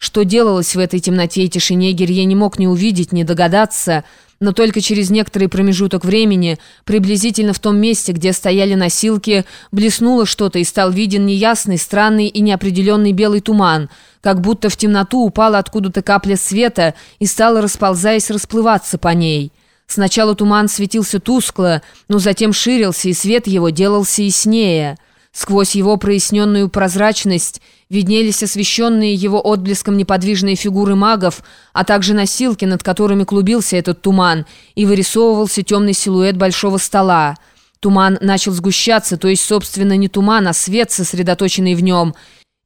Что делалось в этой темноте и тишине, Гирье не мог ни увидеть, ни догадаться, но только через некоторый промежуток времени, приблизительно в том месте, где стояли носилки, блеснуло что-то и стал виден неясный, странный и неопределенный белый туман, как будто в темноту упала откуда-то капля света и стала, расползаясь, расплываться по ней. Сначала туман светился тускло, но затем ширился, и свет его делался яснее – Сквозь его проясненную прозрачность виднелись освещенные его отблеском неподвижные фигуры магов, а также носилки, над которыми клубился этот туман, и вырисовывался темный силуэт большого стола. Туман начал сгущаться, то есть, собственно, не туман, а свет, сосредоточенный в нем,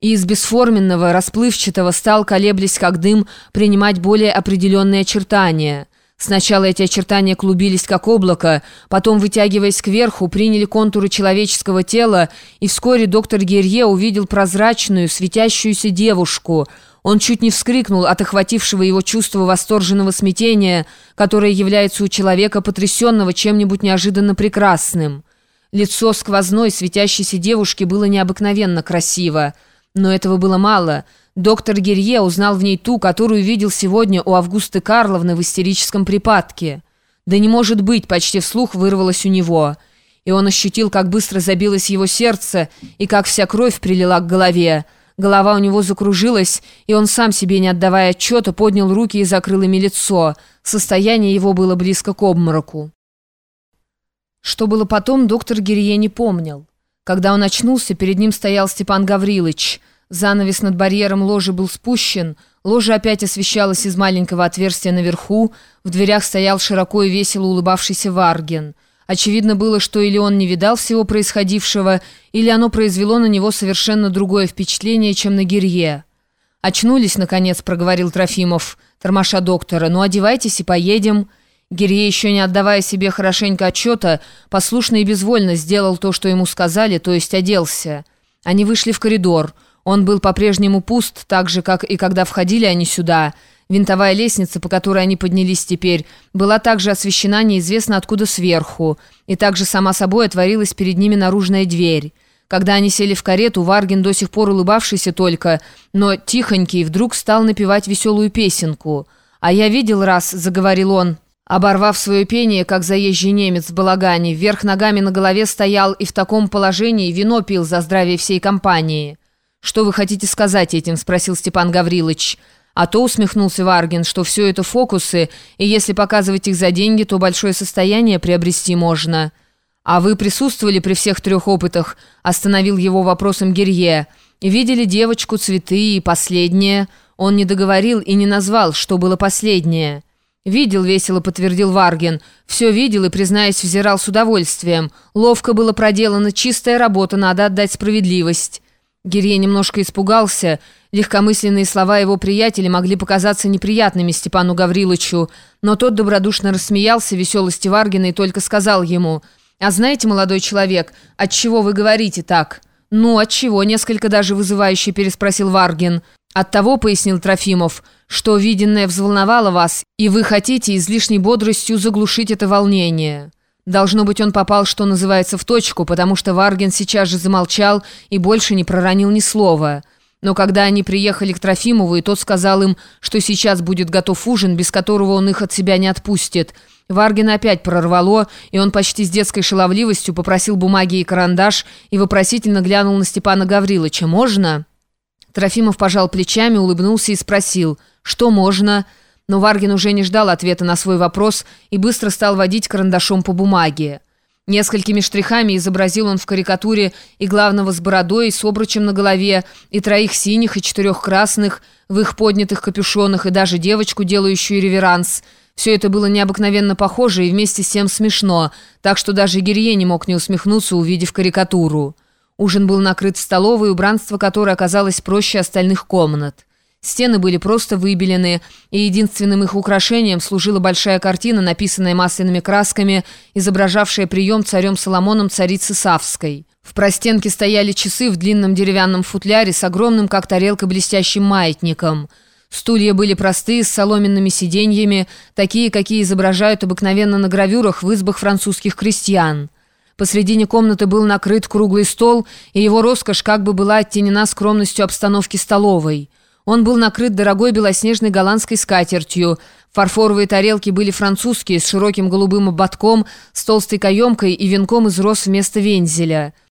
и из бесформенного, расплывчатого стал, колеблясь как дым, принимать более определенные очертания – Сначала эти очертания клубились как облако, потом, вытягиваясь кверху, приняли контуры человеческого тела, и вскоре доктор Герье увидел прозрачную, светящуюся девушку. Он чуть не вскрикнул от охватившего его чувства восторженного смятения, которое является у человека, потрясенного чем-нибудь неожиданно прекрасным. Лицо сквозной, светящейся девушки было необыкновенно красиво. Но этого было мало – Доктор Герье узнал в ней ту, которую видел сегодня у Августы Карловны в истерическом припадке. «Да не может быть!» – почти вслух вырвалось у него. И он ощутил, как быстро забилось его сердце и как вся кровь прилила к голове. Голова у него закружилась, и он сам себе, не отдавая отчета, поднял руки и закрыл ими лицо. Состояние его было близко к обмороку. Что было потом, доктор Герье не помнил. Когда он очнулся, перед ним стоял Степан Гаврилович – Занавес над барьером ложи был спущен, ложа опять освещалась из маленького отверстия наверху, в дверях стоял широко и весело улыбавшийся Варген. Очевидно было, что или он не видал всего происходившего, или оно произвело на него совершенно другое впечатление, чем на Гирье. «Очнулись, наконец», — проговорил Трофимов, тормоша доктора. «Ну, одевайтесь и поедем». Гирье, еще не отдавая себе хорошенько отчета, послушно и безвольно сделал то, что ему сказали, то есть оделся. Они вышли в коридор. Он был по-прежнему пуст, так же, как и когда входили они сюда. Винтовая лестница, по которой они поднялись теперь, была также освещена неизвестно откуда сверху, и также сама собой отворилась перед ними наружная дверь. Когда они сели в карету, Варгин, до сих пор улыбавшийся только, но тихонький, вдруг стал напевать веселую песенку. «А я видел раз», — заговорил он, оборвав свое пение, как заезжий немец в балагане, вверх ногами на голове стоял и в таком положении вино пил за здравие всей компании». «Что вы хотите сказать этим?» – спросил Степан Гаврилович. А то усмехнулся Варгин, что все это фокусы, и если показывать их за деньги, то большое состояние приобрести можно. «А вы присутствовали при всех трех опытах?» – остановил его вопросом Герье. «Видели девочку, цветы и последнее?» Он не договорил и не назвал, что было последнее. «Видел», — весело подтвердил Варгин. «Все видел и, признаюсь, взирал с удовольствием. Ловко было проделано, чистая работа, надо отдать справедливость». Гирье немножко испугался. Легкомысленные слова его приятеля могли показаться неприятными Степану Гавриловичу, но тот добродушно рассмеялся веселости Варгина и только сказал ему, «А знаете, молодой человек, от чего вы говорите так?» «Ну, от чего?» – несколько даже вызывающе переспросил Варгин. «От того, — пояснил Трофимов, — что виденное взволновало вас, и вы хотите излишней бодростью заглушить это волнение». Должно быть, он попал, что называется, в точку, потому что Варгин сейчас же замолчал и больше не проронил ни слова. Но когда они приехали к Трофимову, и тот сказал им, что сейчас будет готов ужин, без которого он их от себя не отпустит, Варгина опять прорвало, и он почти с детской шаловливостью попросил бумаги и карандаш и вопросительно глянул на Степана Гавриловича. «Можно?» Трофимов пожал плечами, улыбнулся и спросил, «Что можно?» Но Варгин уже не ждал ответа на свой вопрос и быстро стал водить карандашом по бумаге. Несколькими штрихами изобразил он в карикатуре и главного с бородой, и с обручем на голове, и троих синих, и четырех красных, в их поднятых капюшонах, и даже девочку, делающую реверанс. Все это было необыкновенно похоже и вместе с тем смешно, так что даже Гирье не мог не усмехнуться, увидев карикатуру. Ужин был накрыт в столовой, убранство которой оказалось проще остальных комнат. Стены были просто выбелены, и единственным их украшением служила большая картина, написанная масляными красками, изображавшая прием царем Соломоном царицы Савской. В простенке стояли часы в длинном деревянном футляре с огромным, как тарелка, блестящим маятником. Стулья были простые, с соломенными сиденьями, такие, какие изображают обыкновенно на гравюрах в избах французских крестьян. Посредине комнаты был накрыт круглый стол, и его роскошь как бы была оттенена скромностью обстановки столовой – Он был накрыт дорогой белоснежной голландской скатертью. Фарфоровые тарелки были французские, с широким голубым ободком, с толстой каемкой и венком из роз вместо вензеля.